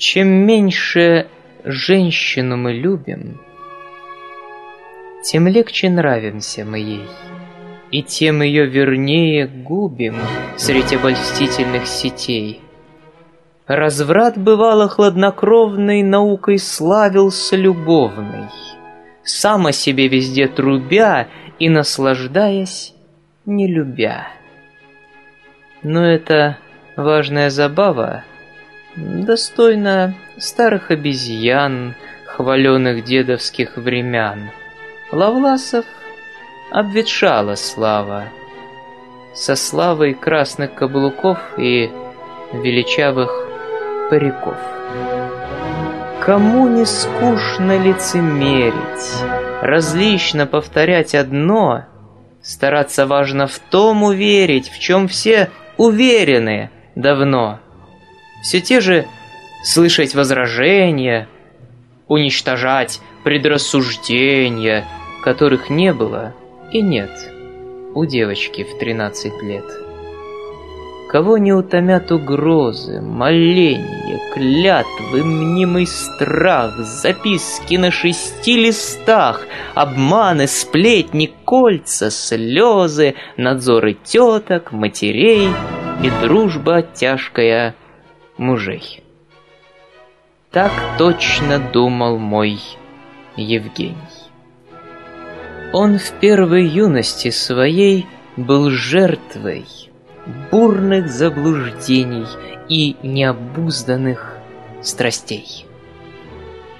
Чем меньше женщину мы любим, тем легче нравимся мы ей, и тем ее вернее губим среди обольстительных сетей. Разврат бывало хладнокровной наукой славился любовной, сам о себе везде трубя и наслаждаясь, не любя. Но это важная забава, достойна старых обезьян, хваленных дедовских времен. Лавласов обветшала слава, со славой красных каблуков и величавых париков. Кому не скучно лицемерить, различно повторять одно, стараться важно в том уверить, в чем все уверены давно. Все те же слышать возражения, уничтожать предрассуждения, которых не было и нет у девочки в 13 лет. Кого не утомят угрозы, моления, клятвы, мнимый страх, записки на шести листах, обманы, сплетни, кольца, слезы, надзоры теток, матерей и дружба тяжкая мужей. Так точно думал мой Евгений. Он в первой юности своей был жертвой бурных заблуждений и необузданных страстей.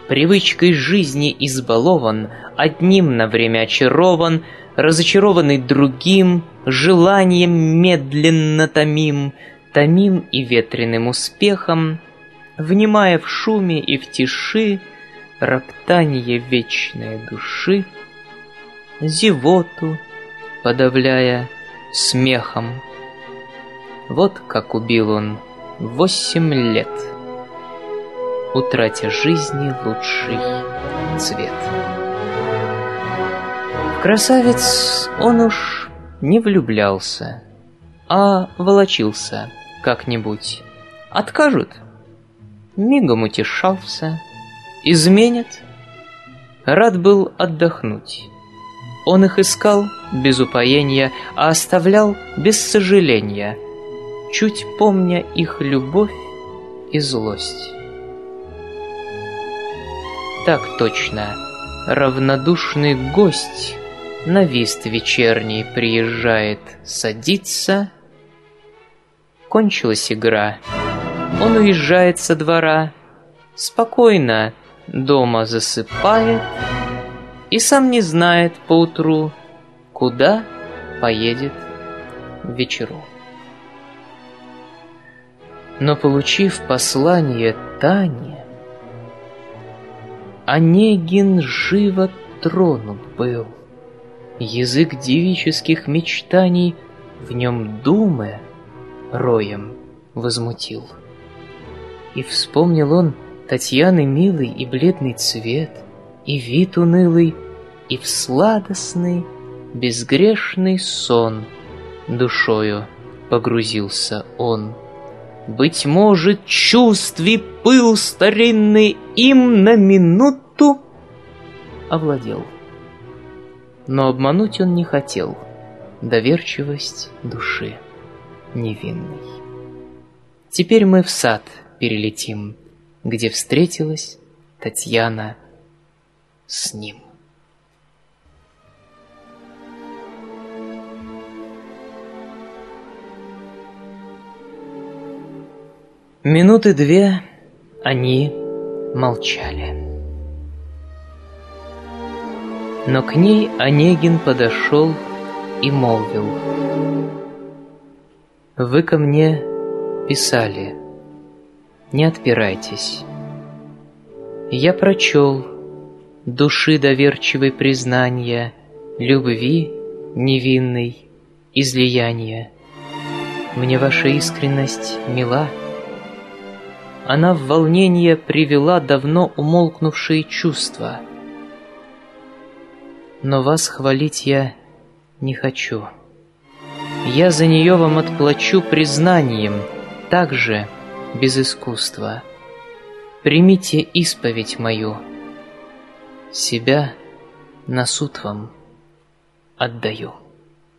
Привычкой жизни избалован, одним на время очарован, разочарованный другим, желанием медленно томим, томим и ветреным успехом, внимая в шуме и в тиши роптание вечной души, зевоту подавляя смехом. Вот как убил он восемь лет, утратя жизни лучший цвет. Красавец он уж не влюблялся, а волочился как-нибудь. Откажут? Мигом утешался. Изменят? Рад был отдохнуть. Он их искал без упоения, а оставлял без сожаления — чуть помня их любовь и злость. Так точно, равнодушный гость на вист вечерний приезжает садиться. Кончилась игра, он уезжает со двора, спокойно дома засыпает и сам не знает поутру, куда поедет вечером. Но получив послание Тане, Онегин живо тронут был. Язык девических мечтаний В нем думы роем возмутил. И вспомнил он Татьяны милый и бледный цвет, И вид унылый, и в сладостный, Безгрешный сон душою погрузился он. Быть может, чувств и пыл старинный им на минуту овладел. Но обмануть он не хотел доверчивость души невинной. Теперь мы в сад перелетим, где встретилась Татьяна с ним. Минуты две они молчали. Но к ней Онегин подошел и молвил. «Вы ко мне писали, не отпирайтесь. Я прочел души доверчивой признания, любви невинной излияния. Мне ваша искренность мила — она в волнение привела давно умолкнувшие чувства. Но вас хвалить я не хочу. Я за нее вам отплачу признанием, также без искусства. Примите исповедь мою. Себя на суд вам отдаю.